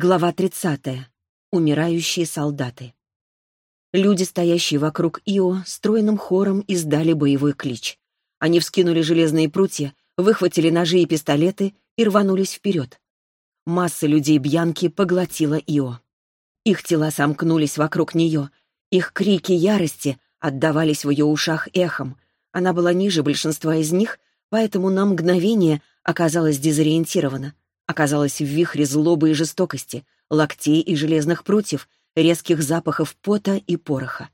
Глава 30. Умирающие солдаты. Люди, стоящие вокруг Ио, стройным хором издали боевой клич. Они вскинули железные прутья, выхватили ножи и пистолеты и рванулись вперед. Масса людей Бьянки поглотила Ио. Их тела сомкнулись вокруг нее. Их крики ярости отдавались в ее ушах эхом. Она была ниже большинства из них, поэтому на мгновение оказалась дезориентирована оказалась в вихре злобы и жестокости, локтей и железных прутьев, резких запахов пота и пороха.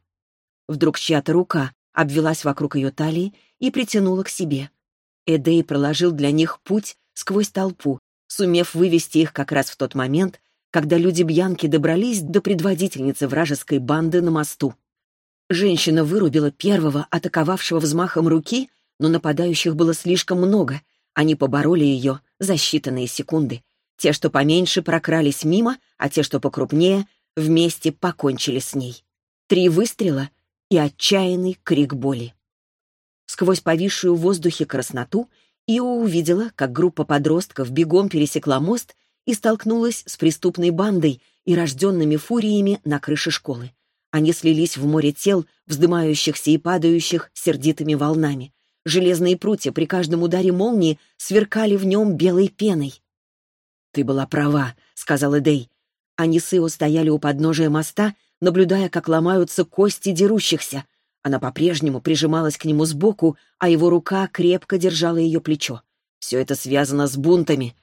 Вдруг чья-то рука обвелась вокруг ее талии и притянула к себе. Эдей проложил для них путь сквозь толпу, сумев вывести их как раз в тот момент, когда люди Бьянки добрались до предводительницы вражеской банды на мосту. Женщина вырубила первого, атаковавшего взмахом руки, но нападающих было слишком много — они побороли ее за считанные секунды. Те, что поменьше, прокрались мимо, а те, что покрупнее, вместе покончили с ней. Три выстрела и отчаянный крик боли. Сквозь повисшую в воздухе красноту Ио увидела, как группа подростков бегом пересекла мост и столкнулась с преступной бандой и рожденными фуриями на крыше школы. Они слились в море тел, вздымающихся и падающих сердитыми волнами. Железные прутья при каждом ударе молнии сверкали в нем белой пеной. «Ты была права», — сказал Эдей. Они с Ио стояли у подножия моста, наблюдая, как ломаются кости дерущихся. Она по-прежнему прижималась к нему сбоку, а его рука крепко держала ее плечо. Все это связано с бунтами.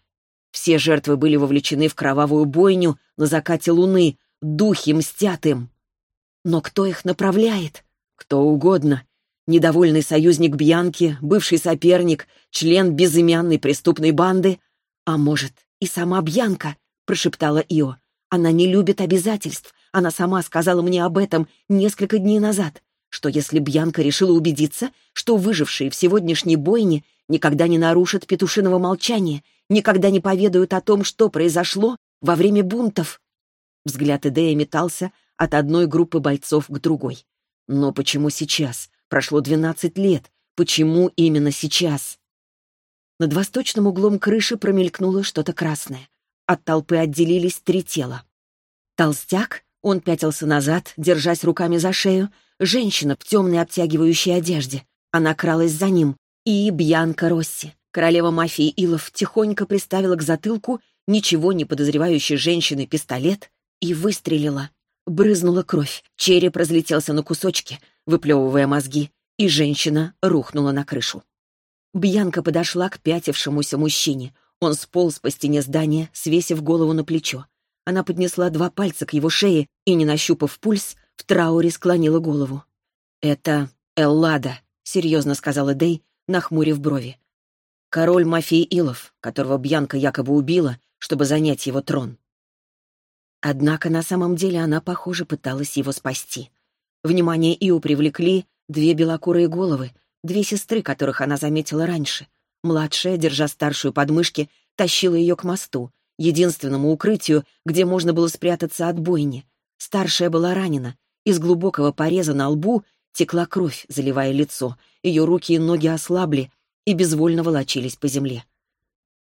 Все жертвы были вовлечены в кровавую бойню на закате луны, духи мстят им. Но кто их направляет? Кто угодно. Недовольный союзник Бьянки, бывший соперник, член безымянной преступной банды. А может, и сама Бьянка, прошептала Ио. Она не любит обязательств. Она сама сказала мне об этом несколько дней назад. Что если Бьянка решила убедиться, что выжившие в сегодняшней бойне никогда не нарушат петушиного молчания, никогда не поведают о том, что произошло во время бунтов? Взгляд Эдея метался от одной группы бойцов к другой. Но почему сейчас? Прошло двенадцать лет. Почему именно сейчас? Над восточным углом крыши промелькнуло что-то красное. От толпы отделились три тела. Толстяк, он пятился назад, держась руками за шею, женщина в темной обтягивающей одежде. Она кралась за ним. И Бьянка Росси, королева мафии Илов, тихонько приставила к затылку ничего не подозревающей женщины пистолет и выстрелила. Брызнула кровь, череп разлетелся на кусочки, выплевывая мозги, и женщина рухнула на крышу. Бьянка подошла к пятившемуся мужчине. Он сполз по стене здания, свесив голову на плечо. Она поднесла два пальца к его шее и, не нащупав пульс, в трауре склонила голову. «Это Эллада», — серьезно сказала Дэй, нахмурив брови. «Король мафии Илов, которого Бьянка якобы убила, чтобы занять его трон». Однако на самом деле она, похоже, пыталась его спасти. Внимание Ио привлекли две белокурые головы, две сестры, которых она заметила раньше. Младшая, держа старшую подмышки, тащила ее к мосту, единственному укрытию, где можно было спрятаться от бойни. Старшая была ранена. Из глубокого пореза на лбу текла кровь, заливая лицо. Ее руки и ноги ослабли и безвольно волочились по земле.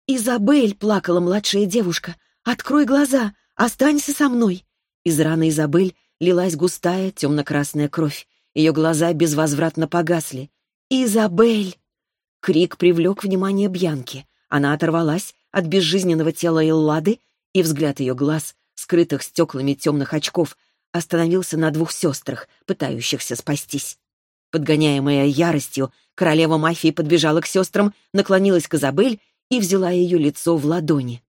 «Изабель!» — плакала младшая девушка. «Открой глаза! Останься со мной!» Из раны Изабель лилась густая темно-красная кровь. Ее глаза безвозвратно погасли. «Изабель!» Крик привлек внимание Бьянки. Она оторвалась от безжизненного тела Эллады, и взгляд ее глаз, скрытых стеклами темных очков, остановился на двух сестрах, пытающихся спастись. Подгоняемая яростью, королева мафии подбежала к сестрам, наклонилась к Изабель и взяла ее лицо в ладони.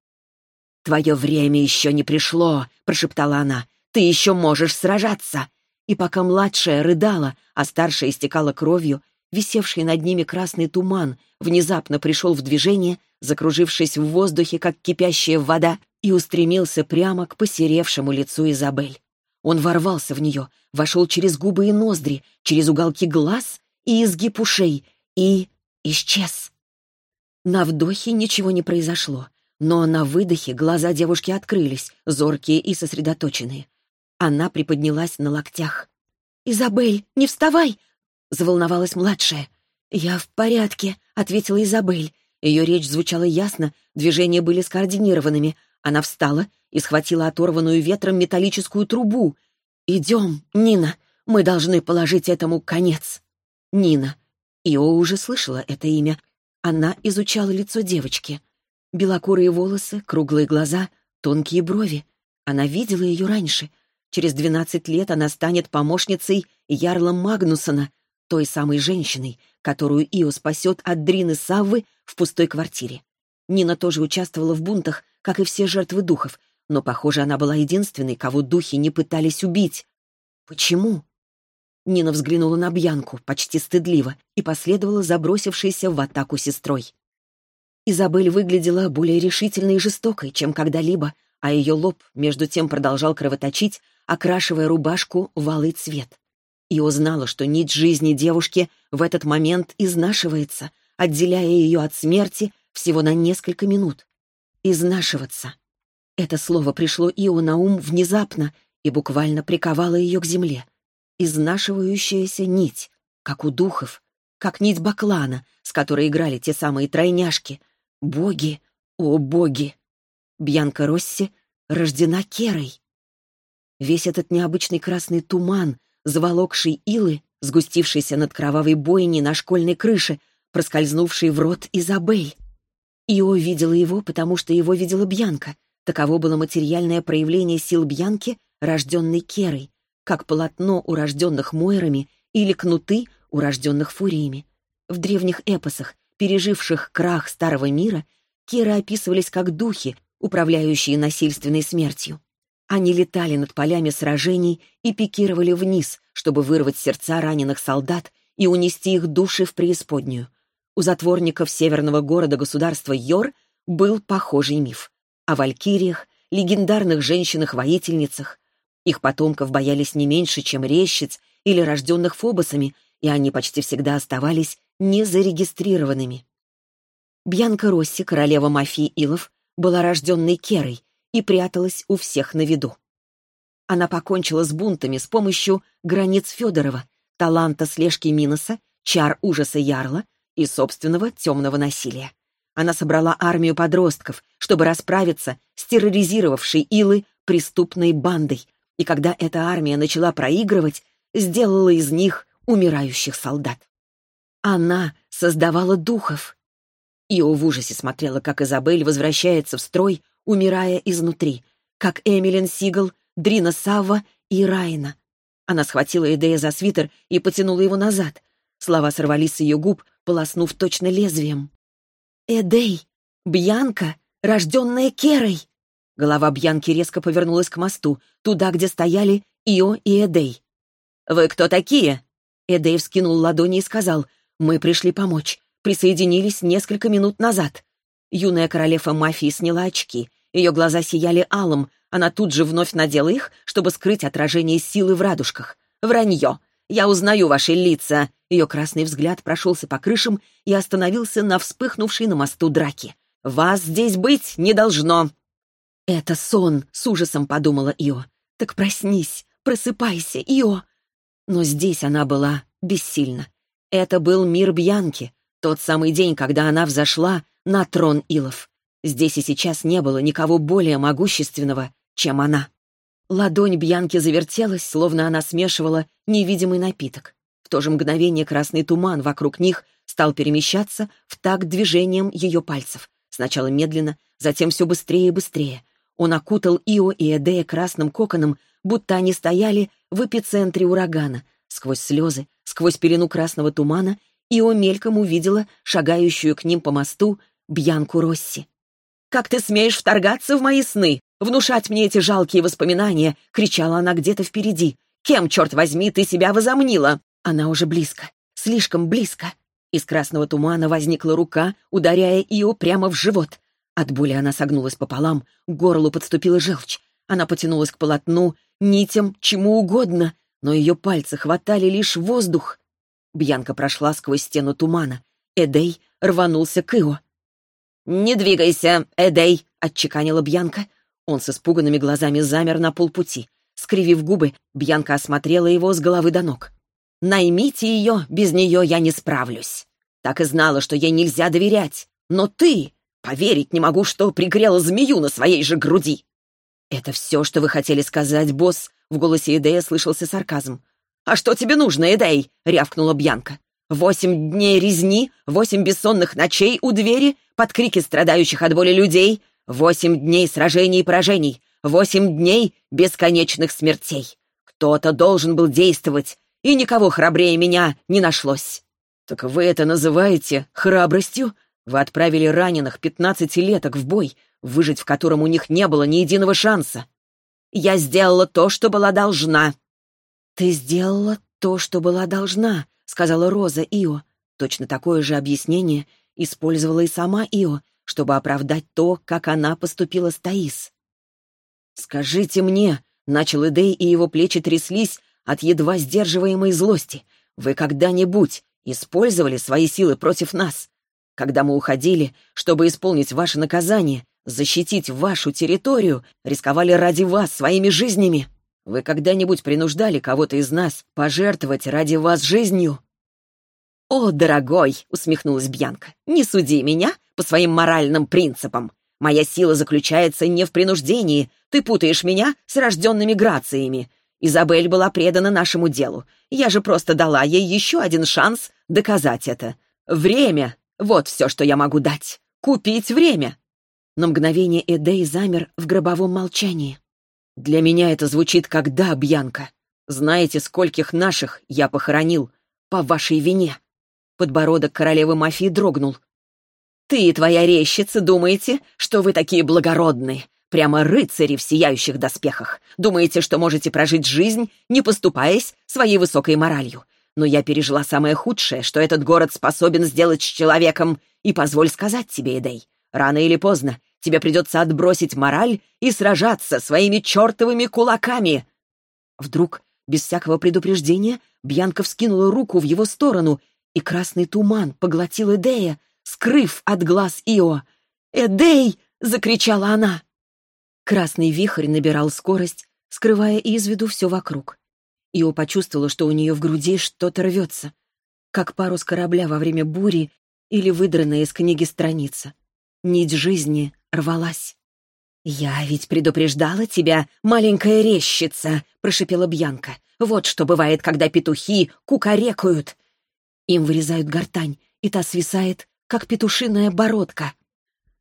«Твое время еще не пришло», — прошептала она. Ты еще можешь сражаться!» И пока младшая рыдала, а старшая истекала кровью, висевший над ними красный туман внезапно пришел в движение, закружившись в воздухе, как кипящая вода, и устремился прямо к посеревшему лицу Изабель. Он ворвался в нее, вошел через губы и ноздри, через уголки глаз и изгиб ушей, и исчез. На вдохе ничего не произошло, но на выдохе глаза девушки открылись, зоркие и сосредоточенные. Она приподнялась на локтях. «Изабель, не вставай!» — заволновалась младшая. «Я в порядке», — ответила Изабель. Ее речь звучала ясно, движения были скоординированными. Она встала и схватила оторванную ветром металлическую трубу. «Идем, Нина, мы должны положить этому конец». Нина. Ио уже слышала это имя. Она изучала лицо девочки. Белокурые волосы, круглые глаза, тонкие брови. Она видела ее раньше. Через двенадцать лет она станет помощницей Ярла Магнусона, той самой женщиной, которую Ио спасет от Дрины Саввы в пустой квартире. Нина тоже участвовала в бунтах, как и все жертвы духов, но, похоже, она была единственной, кого духи не пытались убить. Почему? Нина взглянула на Бьянку, почти стыдливо, и последовала забросившейся в атаку сестрой. Изабель выглядела более решительной и жестокой, чем когда-либо, а ее лоб между тем продолжал кровоточить, окрашивая рубашку в алый цвет. И узнала, что нить жизни девушки в этот момент изнашивается, отделяя ее от смерти всего на несколько минут. Изнашиваться. Это слово пришло Ио на ум внезапно и буквально приковало ее к земле. Изнашивающаяся нить, как у духов, как нить баклана, с которой играли те самые тройняшки. Боги, о боги! Бьянка Росси рождена Керой. Весь этот необычный красный туман, заволокший илы, сгустившийся над кровавой бойней на школьной крыше, проскользнувший в рот Изабель. Ио видела его, потому что его видела Бьянка. Таково было материальное проявление сил Бьянки, рожденной Керой, как полотно у рожденных Мойрами или кнуты у рожденных Фуриями. В древних эпосах, переживших крах Старого мира, Керы описывались как духи, управляющие насильственной смертью. Они летали над полями сражений и пикировали вниз, чтобы вырвать сердца раненых солдат и унести их души в преисподнюю. У затворников северного города-государства Йор был похожий миф. О валькириях, легендарных женщинах-воительницах. Их потомков боялись не меньше, чем рещиц или рожденных фобосами, и они почти всегда оставались незарегистрированными. Бьянка Росси, королева мафии Илов, была рожденной Керой, и пряталась у всех на виду. Она покончила с бунтами с помощью границ Федорова, таланта слежки Миноса, чар ужаса Ярла и собственного темного насилия. Она собрала армию подростков, чтобы расправиться с терроризировавшей Илы преступной бандой, и когда эта армия начала проигрывать, сделала из них умирающих солдат. Она создавала духов. Ио в ужасе смотрела, как Изабель возвращается в строй, умирая изнутри, как Эмилин Сигал, Дрина Савва и Райна. Она схватила Эдея за свитер и потянула его назад. Слова сорвались с ее губ, полоснув точно лезвием. «Эдей! Бьянка, рожденная Керой!» Голова Бьянки резко повернулась к мосту, туда, где стояли Ио и Эдей. «Вы кто такие?» Эдей вскинул ладони и сказал, «Мы пришли помочь. Присоединились несколько минут назад». Юная королева мафии сняла очки. Ее глаза сияли алым. Она тут же вновь надела их, чтобы скрыть отражение силы в радужках. «Вранье! Я узнаю ваши лица!» Ее красный взгляд прошелся по крышам и остановился на вспыхнувшей на мосту драке. «Вас здесь быть не должно!» «Это сон!» — с ужасом подумала Ио. «Так проснись, просыпайся, Ио!» Но здесь она была бессильна. Это был мир Бьянки, тот самый день, когда она взошла на трон Илов. Здесь и сейчас не было никого более могущественного, чем она. Ладонь Бьянки завертелась, словно она смешивала невидимый напиток. В то же мгновение красный туман вокруг них стал перемещаться в такт движением ее пальцев. Сначала медленно, затем все быстрее и быстрее. Он окутал Ио и Эдея красным коконом, будто они стояли в эпицентре урагана. Сквозь слезы, сквозь пелену красного тумана Ио мельком увидела шагающую к ним по мосту Бьянку Росси. «Как ты смеешь вторгаться в мои сны? Внушать мне эти жалкие воспоминания!» — кричала она где-то впереди. «Кем, черт возьми, ты себя возомнила?» Она уже близко, слишком близко. Из красного тумана возникла рука, ударяя Ио прямо в живот. От боли она согнулась пополам, к горлу подступила желчь. Она потянулась к полотну, нитям, чему угодно, но ее пальцы хватали лишь воздух. Бьянка прошла сквозь стену тумана. Эдей рванулся к Ио. «Не двигайся, Эдей!» — отчеканила Бьянка. Он с испуганными глазами замер на полпути. Скривив губы, Бьянка осмотрела его с головы до ног. «Наймите ее, без нее я не справлюсь. Так и знала, что ей нельзя доверять. Но ты... Поверить не могу, что пригрела змею на своей же груди!» «Это все, что вы хотели сказать, босс?» В голосе Эдея слышался сарказм. «А что тебе нужно, Эдей?» — рявкнула Бьянка. «Восемь дней резни, восемь бессонных ночей у двери, под крики страдающих от боли людей, восемь дней сражений и поражений, восемь дней бесконечных смертей. Кто-то должен был действовать, и никого храбрее меня не нашлось». «Так вы это называете храбростью?» Вы отправили раненых пятнадцатилеток в бой, выжить в котором у них не было ни единого шанса. Я сделала то, что была должна». «Ты сделала то, что была должна», — сказала Роза Ио. Точно такое же объяснение использовала и сама Ио, чтобы оправдать то, как она поступила с Таис. «Скажите мне», — начал Эдей, и его плечи тряслись от едва сдерживаемой злости, «вы когда-нибудь использовали свои силы против нас? Когда мы уходили, чтобы исполнить ваше наказание, защитить вашу территорию, рисковали ради вас своими жизнями. Вы когда-нибудь принуждали кого-то из нас пожертвовать ради вас жизнью?» «О, дорогой!» — усмехнулась Бьянка. «Не суди меня по своим моральным принципам. Моя сила заключается не в принуждении. Ты путаешь меня с рожденными грациями. Изабель была предана нашему делу. Я же просто дала ей еще один шанс доказать это. Время — вот все, что я могу дать. Купить время. На мгновение Эдей замер в гробовом молчании. «Для меня это звучит как «да, Бьянка». Знаете, скольких наших я похоронил по вашей вине?» Подбородок королевы мафии дрогнул. «Ты и твоя рещица думаете, что вы такие благородные, прямо рыцари в сияющих доспехах. Думаете, что можете прожить жизнь, не поступаясь своей высокой моралью. Но я пережила самое худшее, что этот город способен сделать с человеком, и позволь сказать тебе, Эдей, рано или поздно тебе придется отбросить мораль и сражаться своими чертовыми кулаками!» Вдруг, без всякого предупреждения, Бьянка вскинула руку в его сторону, и красный туман поглотил Эдея, скрыв от глаз Ио. «Эдей!» — закричала она. Красный вихрь набирал скорость, скрывая из виду все вокруг. Ио почувствовала, что у нее в груди что-то рвется, как парус корабля во время бури или выдранная из книги страница. Нить жизни рвалась. «Я ведь предупреждала тебя, маленькая резчица!» — прошипела Бьянка. «Вот что бывает, когда петухи кукарекают!» Им вырезают гортань, и та свисает, как петушиная бородка.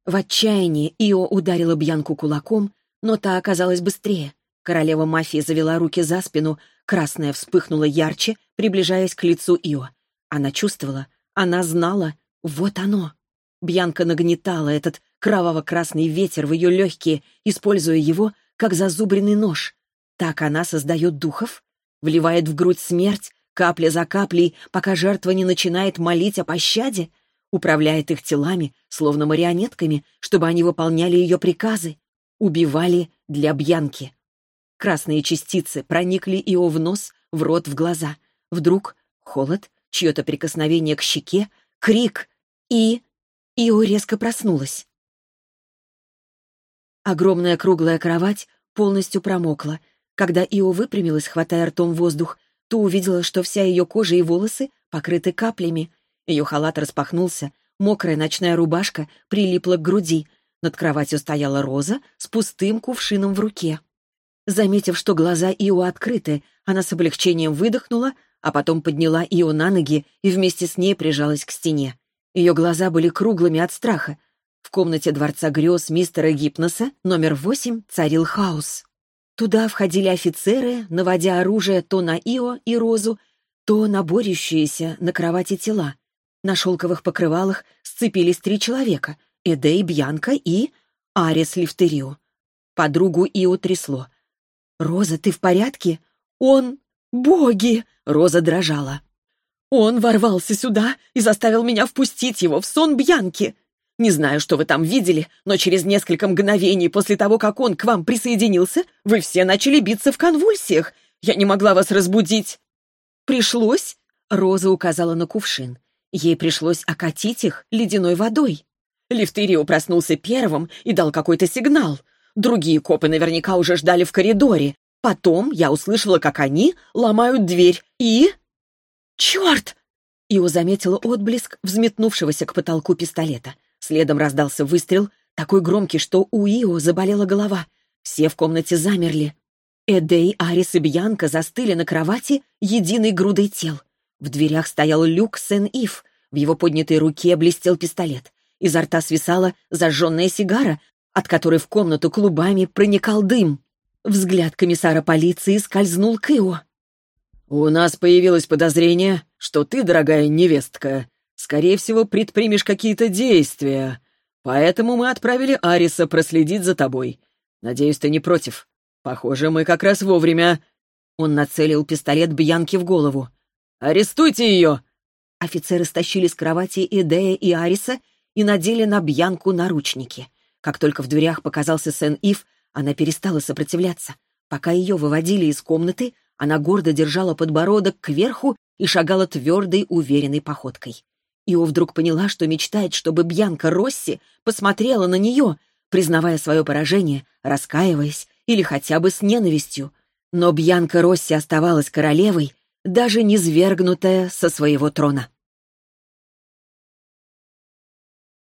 В отчаянии Ио ударила Бьянку кулаком, но та оказалась быстрее. Королева мафии завела руки за спину, красная вспыхнула ярче, приближаясь к лицу Ио. Она чувствовала, она знала, вот оно. Бьянка нагнетала этот кроваво-красный ветер в ее легкие, используя его как зазубренный нож. Так она создает духов, вливает в грудь смерть, капля за каплей, пока жертва не начинает молить о пощаде, управляет их телами, словно марионетками, чтобы они выполняли ее приказы, убивали для Бьянки. Красные частицы проникли Ио в нос, в рот, в глаза. Вдруг холод, чье-то прикосновение к щеке, крик и... Ио резко проснулась. Огромная круглая кровать полностью промокла. Когда Ио выпрямилась, хватая ртом воздух, то увидела, что вся ее кожа и волосы покрыты каплями. Ее халат распахнулся, мокрая ночная рубашка прилипла к груди. Над кроватью стояла Роза с пустым кувшином в руке. Заметив, что глаза Ио открыты, она с облегчением выдохнула, а потом подняла Ио на ноги и вместе с ней прижалась к стене. Ее глаза были круглыми от страха. В комнате дворца грез мистера Гипноса номер восемь царил хаос. Туда входили офицеры, наводя оружие то на Ио и Розу, то на борющиеся на кровати тела. На шелковых покрывалах сцепились три человека — Эдей, Бьянка и Арис Лифтерио. Подругу Ио трясло. «Роза, ты в порядке? Он... Боги!» — Роза дрожала. «Он ворвался сюда и заставил меня впустить его в сон Бьянки!» Не знаю, что вы там видели, но через несколько мгновений после того, как он к вам присоединился, вы все начали биться в конвульсиях. Я не могла вас разбудить». «Пришлось?» — Роза указала на кувшин. Ей пришлось окатить их ледяной водой. Лифтерио проснулся первым и дал какой-то сигнал. Другие копы наверняка уже ждали в коридоре. Потом я услышала, как они ломают дверь и... «Черт!» Ио заметила отблеск взметнувшегося к потолку пистолета. Следом раздался выстрел, такой громкий, что у Ио заболела голова. Все в комнате замерли. Эдей, Арис и Бьянка застыли на кровати единой грудой тел. В дверях стоял Люк Сен-Ив. В его поднятой руке блестел пистолет. Изо рта свисала зажженная сигара, от которой в комнату клубами проникал дым. Взгляд комиссара полиции скользнул к Ио. «У нас появилось подозрение, что ты, дорогая невестка, скорее всего, предпримешь какие-то действия. Поэтому мы отправили Ариса проследить за тобой. Надеюсь, ты не против. Похоже, мы как раз вовремя...» Он нацелил пистолет Бьянке в голову. «Арестуйте ее!» Офицеры стащили с кровати Идея и Ариса и надели на Бьянку наручники. Как только в дверях показался Сен-Ив, она перестала сопротивляться. Пока ее выводили из комнаты, она гордо держала подбородок кверху и шагала твердой, уверенной походкой. Ио вдруг поняла, что мечтает, чтобы Бьянка Росси посмотрела на нее, признавая свое поражение, раскаиваясь или хотя бы с ненавистью. Но Бьянка Росси оставалась королевой, даже не свергнутая со своего трона.